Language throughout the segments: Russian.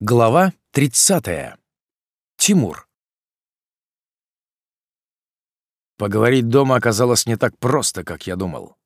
Глава 30. Тимур. Поговорить дома оказалось не так просто, как я думал.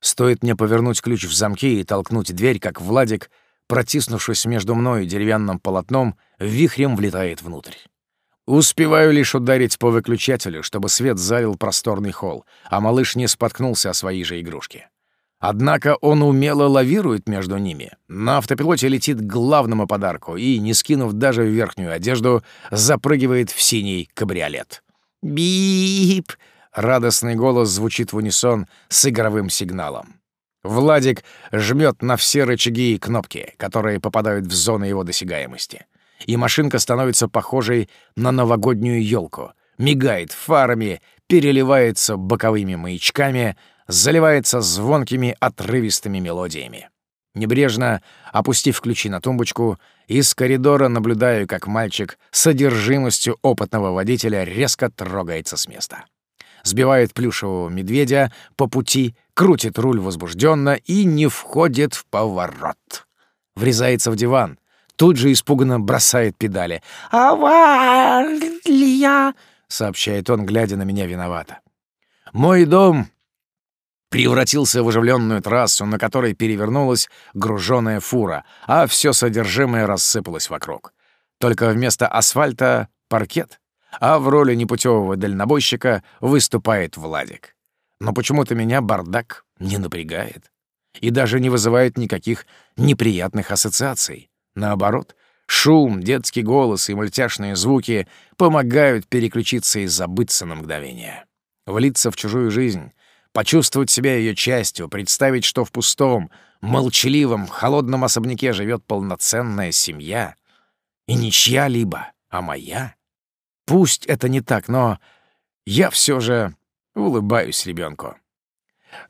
Стоит мне повернуть ключ в замке и толкнуть дверь, как Владик, протиснувшись между мной и деревянным полотном, вихрем влетает внутрь. Успеваю лишь ударить по выключателю, чтобы свет залил просторный холл, а малыш не споткнулся о своей же игрушке. Однако он умело лавирует между ними. На автопилоте летит к главному подарку и, не скинув даже верхнюю одежду, запрыгивает в синий кабриолет. «Бип!» — радостный голос звучит в унисон с игровым сигналом. Владик жмет на все рычаги и кнопки, которые попадают в зону его досягаемости. И машинка становится похожей на новогоднюю елку, мигает фарами, переливается боковыми маячками — заливается звонкими отрывистыми мелодиями. Небрежно опустив ключи на тумбочку, из коридора наблюдаю, как мальчик с содержимостью опытного водителя резко трогается с места. Сбивает плюшевого медведя по пути, крутит руль возбужденно и не входит в поворот. Врезается в диван, тут же испуганно бросает педали. «Авария!» — сообщает он, глядя на меня виновато. Мой дом превратился в оживленную трассу, на которой перевернулась груженная фура, а все содержимое рассыпалось вокруг. Только вместо асфальта — паркет, а в роли непутевого дальнобойщика выступает Владик. Но почему-то меня бардак не напрягает и даже не вызывает никаких неприятных ассоциаций. Наоборот, шум, детский голос и мультяшные звуки помогают переключиться и забыться на мгновение. Влиться в чужую жизнь, почувствовать себя ее частью, представить, что в пустом, молчаливом, холодном особняке живет полноценная семья. И не чья-либо, а моя. Пусть это не так, но я все же улыбаюсь ребенку.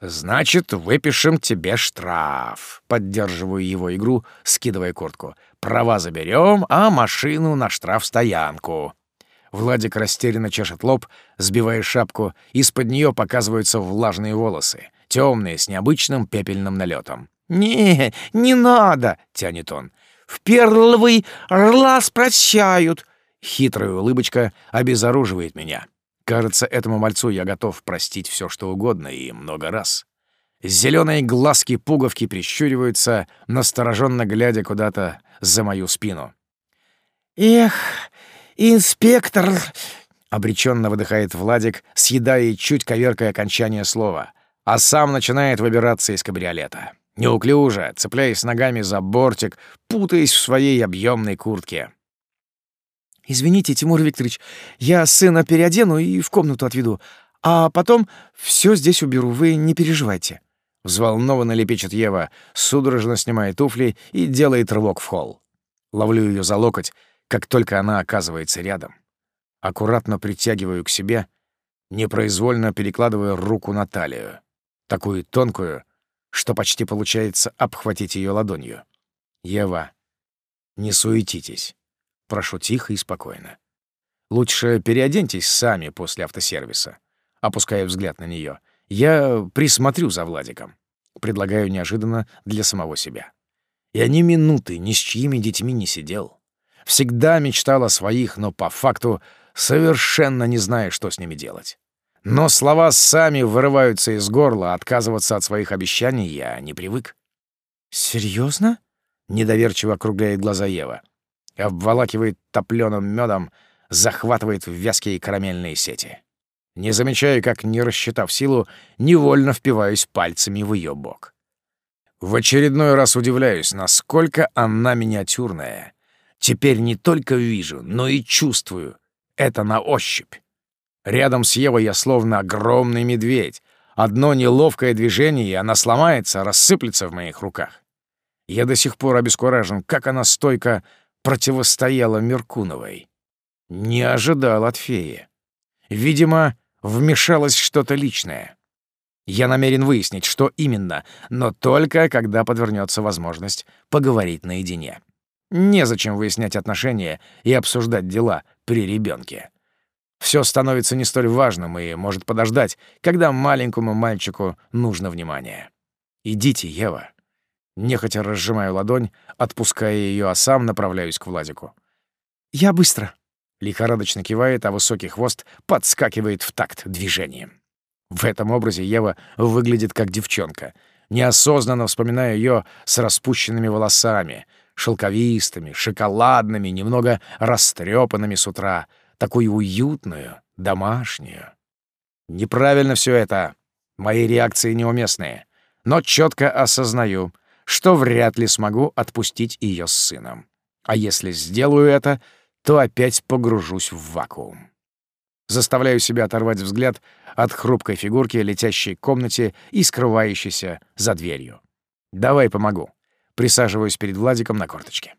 «Значит, выпишем тебе штраф», — поддерживаю его игру, скидывая куртку. «Права заберем, а машину на штрафстоянку». Владик растерянно чешет лоб, сбивая шапку, из-под нее показываются влажные волосы, темные, с необычным пепельным налетом. «Не, не надо!» — тянет он. «В первый раз прощают!» Хитрая улыбочка обезоруживает меня. Кажется, этому мальцу я готов простить все, что угодно и много раз. Зеленые глазки-пуговки прищуриваются, настороженно глядя куда-то за мою спину. «Эх, «Инспектор!» — обреченно выдыхает Владик, съедая чуть коверкая окончание слова, а сам начинает выбираться из кабриолета. Неуклюже, цепляясь ногами за бортик, путаясь в своей объемной куртке. «Извините, Тимур Викторович, я сына переодену и в комнату отведу, а потом все здесь уберу, вы не переживайте». Взволнованно лепечет Ева, судорожно снимая туфли и делает рывок в холл. Ловлю ее за локоть, как только она оказывается рядом. Аккуратно притягиваю к себе, непроизвольно перекладывая руку на талию, такую тонкую, что почти получается обхватить ее ладонью. «Ева, не суетитесь. Прошу тихо и спокойно. Лучше переоденьтесь сами после автосервиса». Опуская взгляд на нее, «Я присмотрю за Владиком». Предлагаю неожиданно для самого себя. Я ни минуты ни с чьими детьми не сидел. Всегда мечтал о своих, но по факту совершенно не зная, что с ними делать. Но слова сами вырываются из горла, отказываться от своих обещаний я не привык. «Серьезно?» — недоверчиво округляет глаза Ева. Обволакивает топлёным медом, захватывает в вязкие карамельные сети. Не замечаю, как, не рассчитав силу, невольно впиваюсь пальцами в ее бок. В очередной раз удивляюсь, насколько она миниатюрная. Теперь не только вижу, но и чувствую. Это на ощупь. Рядом с Евой я словно огромный медведь. Одно неловкое движение, и она сломается, рассыплется в моих руках. Я до сих пор обескуражен, как она стойко противостояла Меркуновой. Не ожидал от феи. Видимо, вмешалось что-то личное. Я намерен выяснить, что именно, но только когда подвернется возможность поговорить наедине. Незачем выяснять отношения и обсуждать дела при ребенке. Все становится не столь важным и может подождать, когда маленькому мальчику нужно внимание. Идите, Ева. Нехотя разжимаю ладонь, отпуская ее, а сам направляюсь к Владику. «Я быстро», — лихорадочно кивает, а высокий хвост подскакивает в такт движением. В этом образе Ева выглядит как девчонка. Неосознанно вспоминаю ее с распущенными волосами, шелковистыми, шоколадными, немного растрепанными с утра, такую уютную, домашнюю. Неправильно все это. Мои реакции неуместные. Но четко осознаю — что вряд ли смогу отпустить ее с сыном. А если сделаю это, то опять погружусь в вакуум. Заставляю себя оторвать взгляд от хрупкой фигурки, летящей в комнате и скрывающейся за дверью. «Давай помогу». Присаживаюсь перед Владиком на корточке.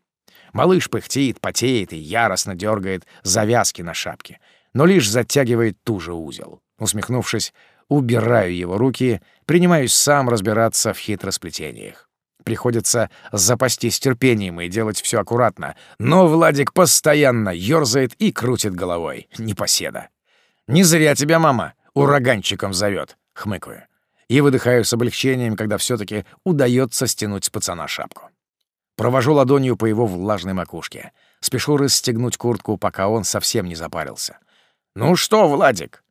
Малыш пыхтит, потеет и яростно дергает завязки на шапке, но лишь затягивает ту же узел. Усмехнувшись, убираю его руки, принимаюсь сам разбираться в хитросплетениях. Приходится запастись терпением и делать все аккуратно. Но Владик постоянно ёрзает и крутит головой. Непоседа. «Не зря тебя мама ураганчиком зовет, хмыкаю. И выдыхаю с облегчением, когда все таки удается стянуть с пацана шапку. Провожу ладонью по его влажной макушке. Спешу расстегнуть куртку, пока он совсем не запарился. «Ну что, Владик,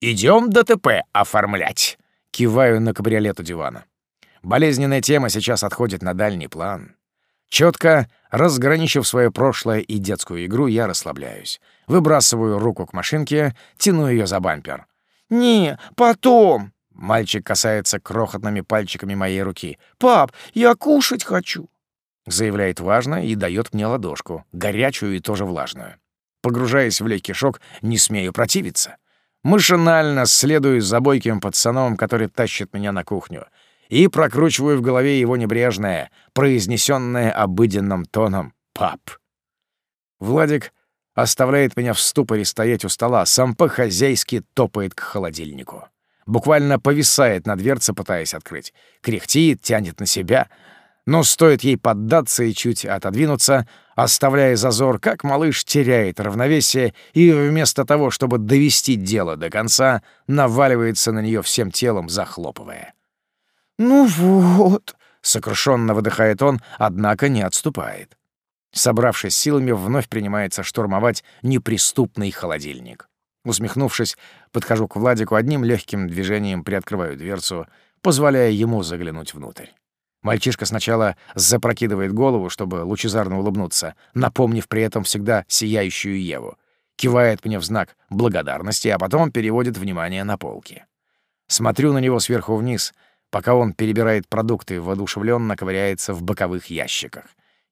идем ДТП оформлять?» Киваю на кабриолет у дивана. Болезненная тема сейчас отходит на дальний план. Четко разграничив свое прошлое и детскую игру, я расслабляюсь. Выбрасываю руку к машинке, тяну ее за бампер. «Не, потом!» Мальчик касается крохотными пальчиками моей руки. «Пап, я кушать хочу!» Заявляет важно и дает мне ладошку, горячую и тоже влажную. Погружаясь в легкий шок, не смею противиться. Машинально следую за бойким пацаном, который тащит меня на кухню — и прокручиваю в голове его небрежное, произнесенное обыденным тоном «пап». Владик оставляет меня в ступоре стоять у стола, сам по-хозяйски топает к холодильнику. Буквально повисает на дверце, пытаясь открыть. Кряхтит, тянет на себя. Но стоит ей поддаться и чуть отодвинуться, оставляя зазор, как малыш теряет равновесие и вместо того, чтобы довести дело до конца, наваливается на нее всем телом, захлопывая. «Ну вот», — сокрушенно выдыхает он, однако не отступает. Собравшись силами, вновь принимается штурмовать неприступный холодильник. Усмехнувшись, подхожу к Владику одним легким движением, приоткрываю дверцу, позволяя ему заглянуть внутрь. Мальчишка сначала запрокидывает голову, чтобы лучезарно улыбнуться, напомнив при этом всегда сияющую Еву. Кивает мне в знак благодарности, а потом переводит внимание на полки. Смотрю на него сверху вниз — пока он перебирает продукты, воодушевленно ковыряется в боковых ящиках.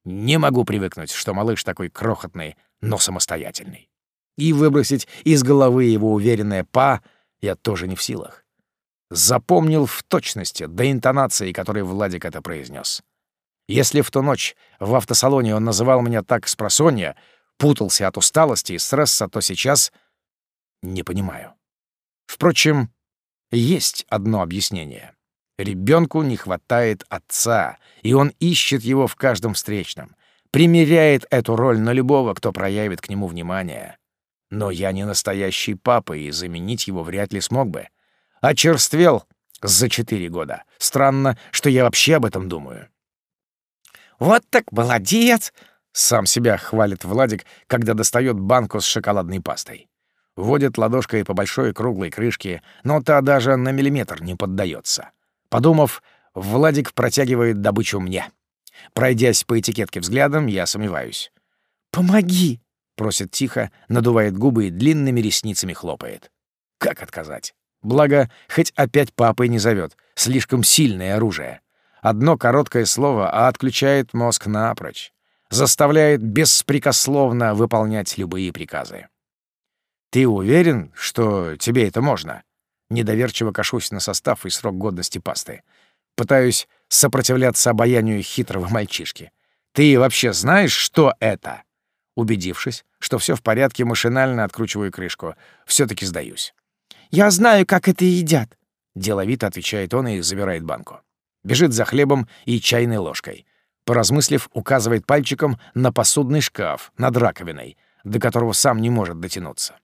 Не могу привыкнуть, что малыш такой крохотный, но самостоятельный. И выбросить из головы его уверенное «па» я тоже не в силах. Запомнил в точности, до интонации, которой Владик это произнес. Если в ту ночь в автосалоне он называл меня так с просонья, путался от усталости и стресса, то сейчас не понимаю. Впрочем, есть одно объяснение. Ребенку не хватает отца, и он ищет его в каждом встречном, примеряет эту роль на любого, кто проявит к нему внимание. Но я не настоящий папа, и заменить его вряд ли смог бы. Очерствел за четыре года. Странно, что я вообще об этом думаю. «Вот так молодец!» — сам себя хвалит Владик, когда достает банку с шоколадной пастой. Водит ладошкой по большой круглой крышке, но та даже на миллиметр не поддается. Подумав, Владик протягивает добычу мне. Пройдясь по этикетке взглядом, я сомневаюсь. «Помоги!» — просит тихо, надувает губы и длинными ресницами хлопает. Как отказать? Благо, хоть опять папой не зовет. Слишком сильное оружие. Одно короткое слово, а отключает мозг напрочь. Заставляет беспрекословно выполнять любые приказы. «Ты уверен, что тебе это можно?» Недоверчиво кашусь на состав и срок годности пасты. Пытаюсь сопротивляться обаянию хитрого мальчишки. «Ты вообще знаешь, что это?» Убедившись, что все в порядке, машинально откручиваю крышку. все таки сдаюсь. «Я знаю, как это едят», — деловито отвечает он и забирает банку. Бежит за хлебом и чайной ложкой. Поразмыслив, указывает пальчиком на посудный шкаф над раковиной, до которого сам не может дотянуться.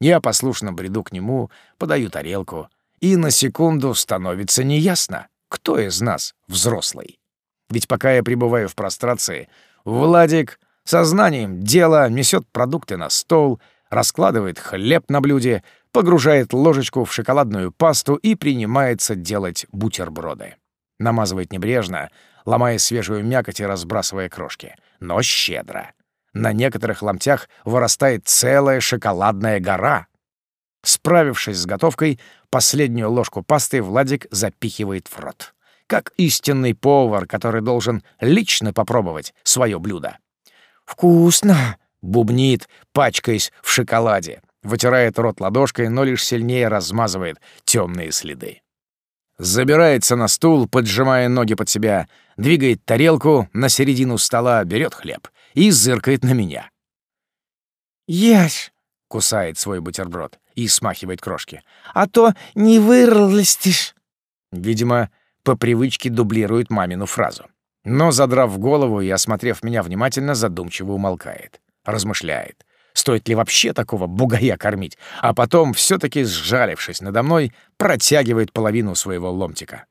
Я послушно бреду к нему, подаю тарелку, и на секунду становится неясно, кто из нас взрослый. Ведь пока я пребываю в прострации, Владик сознанием дела несет продукты на стол, раскладывает хлеб на блюде, погружает ложечку в шоколадную пасту и принимается делать бутерброды. Намазывает небрежно, ломая свежую мякоть и разбрасывая крошки. Но щедро. На некоторых ломтях вырастает целая шоколадная гора. Справившись с готовкой, последнюю ложку пасты Владик запихивает в рот. Как истинный повар, который должен лично попробовать свое блюдо. «Вкусно!» — бубнит, пачкаясь в шоколаде. Вытирает рот ладошкой, но лишь сильнее размазывает темные следы. Забирается на стул, поджимая ноги под себя, двигает тарелку на середину стола, берет хлеб и зыркает на меня. «Ешь!» — кусает свой бутерброд и смахивает крошки. «А то не вырастешь!» Видимо, по привычке дублирует мамину фразу. Но, задрав голову и осмотрев меня внимательно, задумчиво умолкает. Размышляет. Стоит ли вообще такого бугая кормить? А потом, все таки сжалившись надо мной, протягивает половину своего ломтика.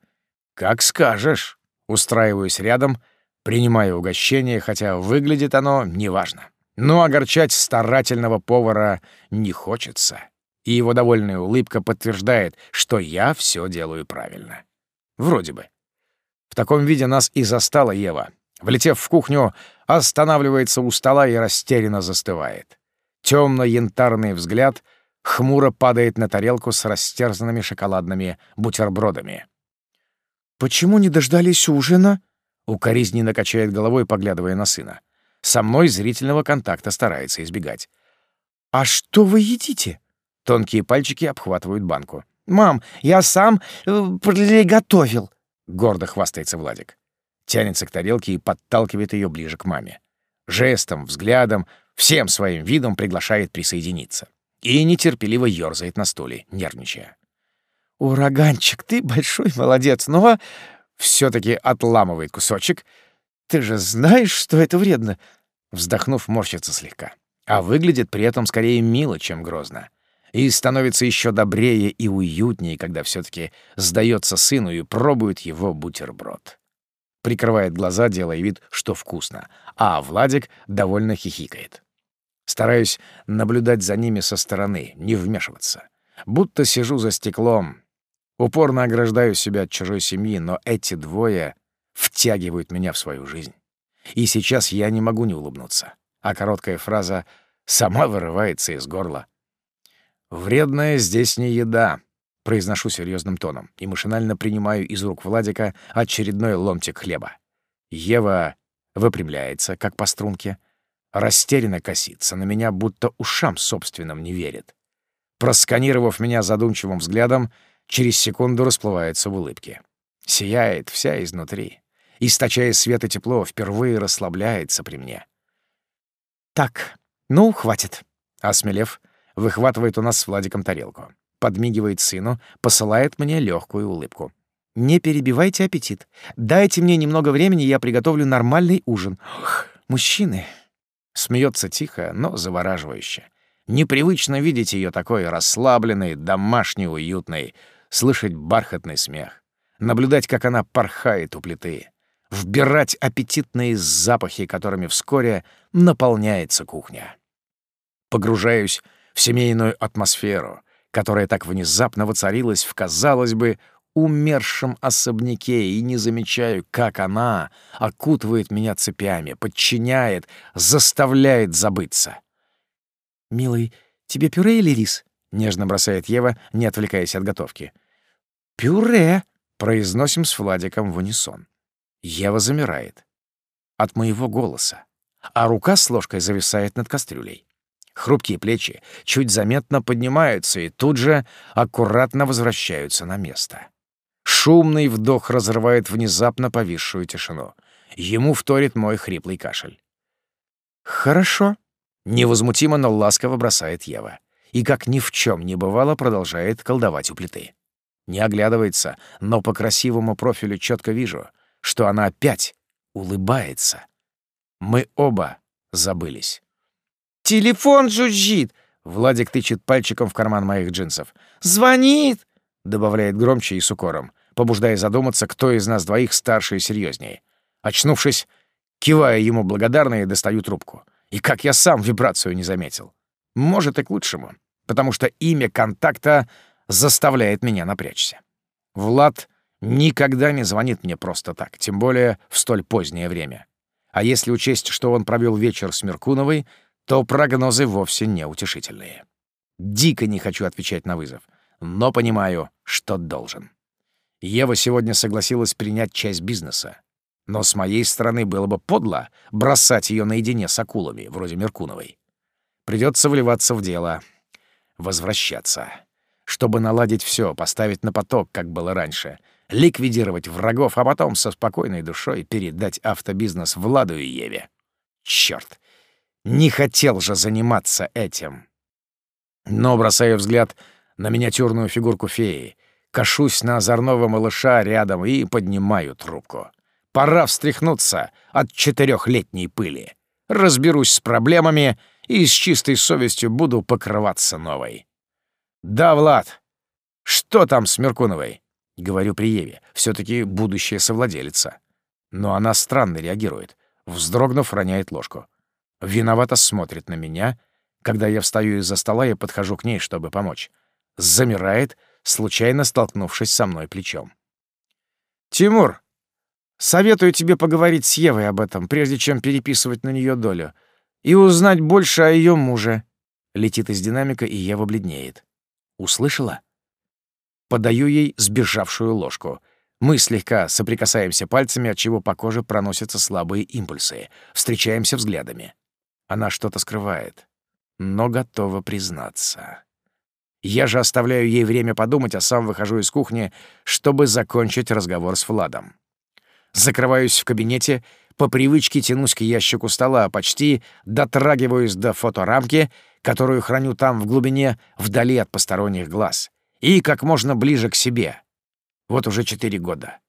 «Как скажешь!» Устраиваюсь рядом, принимаю угощение, хотя выглядит оно неважно. Но огорчать старательного повара не хочется. И его довольная улыбка подтверждает, что я все делаю правильно. Вроде бы. В таком виде нас и застала Ева. Влетев в кухню, останавливается у стола и растерянно застывает. Темно-янтарный взгляд хмуро падает на тарелку с растерзанными шоколадными бутербродами. «Почему не дождались ужина?» — укоризненно качает головой, поглядывая на сына. Со мной зрительного контакта старается избегать. «А что вы едите?» Тонкие пальчики обхватывают банку. «Мам, я сам э, приготовил», — гордо хвастается Владик. Тянется к тарелке и подталкивает ее ближе к маме. Жестом, взглядом, всем своим видом приглашает присоединиться. И нетерпеливо ёрзает на стуле, нервничая. «Ураганчик, ты большой молодец, но...» все таки отламывает кусочек. «Ты же знаешь, что это вредно!» Вздохнув, морщится слегка. А выглядит при этом скорее мило, чем грозно. И становится еще добрее и уютнее, когда все таки сдается сыну и пробует его бутерброд. Прикрывает глаза, делая вид, что вкусно, а Владик довольно хихикает. Стараюсь наблюдать за ними со стороны, не вмешиваться. Будто сижу за стеклом, Упорно ограждаю себя от чужой семьи, но эти двое втягивают меня в свою жизнь. И сейчас я не могу не улыбнуться, а короткая фраза сама вырывается из горла. «Вредная здесь не еда», — произношу серьезным тоном и машинально принимаю из рук Владика очередной ломтик хлеба. Ева выпрямляется, как по струнке, растерянно косится на меня, будто ушам собственным не верит. Просканировав меня задумчивым взглядом, через секунду расплывается в улыбке. Сияет вся изнутри. Источая свет и тепло, впервые расслабляется при мне. «Так, ну, хватит». Осмелев, выхватывает у нас с Владиком тарелку. Подмигивает сыну, посылает мне легкую улыбку. «Не перебивайте аппетит. Дайте мне немного времени, я приготовлю нормальный ужин. Ох, мужчины!» Смеется тихо, но завораживающе. Непривычно видеть ее такой расслабленной, домашней, уютной, слышать бархатный смех, наблюдать, как она порхает у плиты, вбирать аппетитные запахи, которыми вскоре наполняется кухня. Погружаюсь в семейную атмосферу, которая так внезапно воцарилась в, казалось бы, умершем особняке, и не замечаю, как она окутывает меня цепями, подчиняет, заставляет забыться. «Милый, тебе пюре или рис?» — нежно бросает Ева, не отвлекаясь от готовки. «Пюре!» — произносим с Владиком в унисон. Ева замирает. От моего голоса. А рука с ложкой зависает над кастрюлей. Хрупкие плечи чуть заметно поднимаются и тут же аккуратно возвращаются на место. Шумный вдох разрывает внезапно повисшую тишину. Ему вторит мой хриплый кашель. «Хорошо», — невозмутимо, но ласково бросает Ева. И, как ни в чем не бывало, продолжает колдовать у плиты не оглядывается, но по красивому профилю четко вижу, что она опять улыбается. Мы оба забылись. «Телефон жужжит!» — Владик тычет пальчиком в карман моих джинсов. «Звонит!» — добавляет громче и с укором, побуждая задуматься, кто из нас двоих старше и серьезнее. Очнувшись, киваю ему благодарно и достаю трубку. И как я сам вибрацию не заметил. Может, и к лучшему, потому что имя контакта заставляет меня напрячься. Влад никогда не звонит мне просто так, тем более в столь позднее время. А если учесть, что он провел вечер с Меркуновой, то прогнозы вовсе не утешительные. Дико не хочу отвечать на вызов, но понимаю, что должен. Ева сегодня согласилась принять часть бизнеса. Но с моей стороны было бы подло бросать ее наедине с акулами, вроде Меркуновой. Придется вливаться в дело, возвращаться. Чтобы наладить все, поставить на поток, как было раньше, ликвидировать врагов, а потом со спокойной душой передать автобизнес Владу и Еве. Черт, не хотел же заниматься этим. Но бросаю взгляд на миниатюрную фигурку феи, кашусь на озорного малыша рядом и поднимаю трубку. Пора встряхнуться от четырехлетней пыли. Разберусь с проблемами и с чистой совестью буду покрываться новой. «Да, Влад. Что там с Меркуновой?» — говорю при Еве. все таки будущая совладелица. Но она странно реагирует. Вздрогнув, роняет ложку. Виновато смотрит на меня, когда я встаю из-за стола и подхожу к ней, чтобы помочь. Замирает, случайно столкнувшись со мной плечом. «Тимур, советую тебе поговорить с Евой об этом, прежде чем переписывать на нее долю, и узнать больше о ее муже». Летит из динамика, и Ева бледнеет. «Услышала?» Подаю ей сбежавшую ложку. Мы слегка соприкасаемся пальцами, от чего по коже проносятся слабые импульсы. Встречаемся взглядами. Она что-то скрывает, но готова признаться. Я же оставляю ей время подумать, а сам выхожу из кухни, чтобы закончить разговор с Владом. Закрываюсь в кабинете, по привычке тянусь к ящику стола, почти дотрагиваюсь до фоторамки, которую храню там в глубине, вдали от посторонних глаз, и как можно ближе к себе. Вот уже четыре года.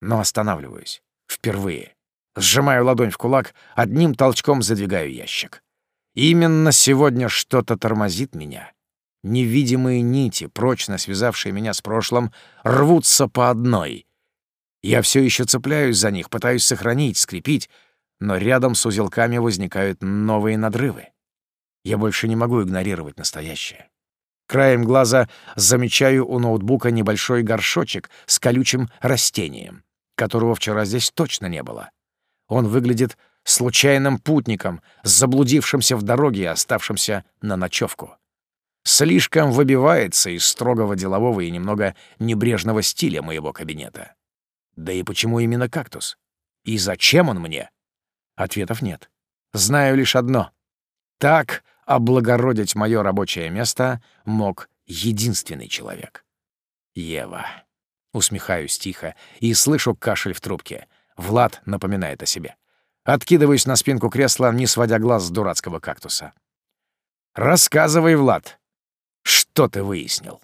Но останавливаюсь. Впервые. Сжимаю ладонь в кулак, одним толчком задвигаю ящик. Именно сегодня что-то тормозит меня. Невидимые нити, прочно связавшие меня с прошлым, рвутся по одной. Я все еще цепляюсь за них, пытаюсь сохранить, скрепить, но рядом с узелками возникают новые надрывы. Я больше не могу игнорировать настоящее. Краем глаза замечаю у ноутбука небольшой горшочек с колючим растением, которого вчера здесь точно не было. Он выглядит случайным путником, заблудившимся в дороге и оставшимся на ночевку слишком выбивается из строгого делового и немного небрежного стиля моего кабинета. Да и почему именно кактус? И зачем он мне? Ответов нет. Знаю лишь одно. Так облагородить мое рабочее место мог единственный человек. Ева. Усмехаюсь тихо и слышу кашель в трубке. Влад напоминает о себе. Откидываюсь на спинку кресла, не сводя глаз с дурацкого кактуса. «Рассказывай, Влад, что ты выяснил?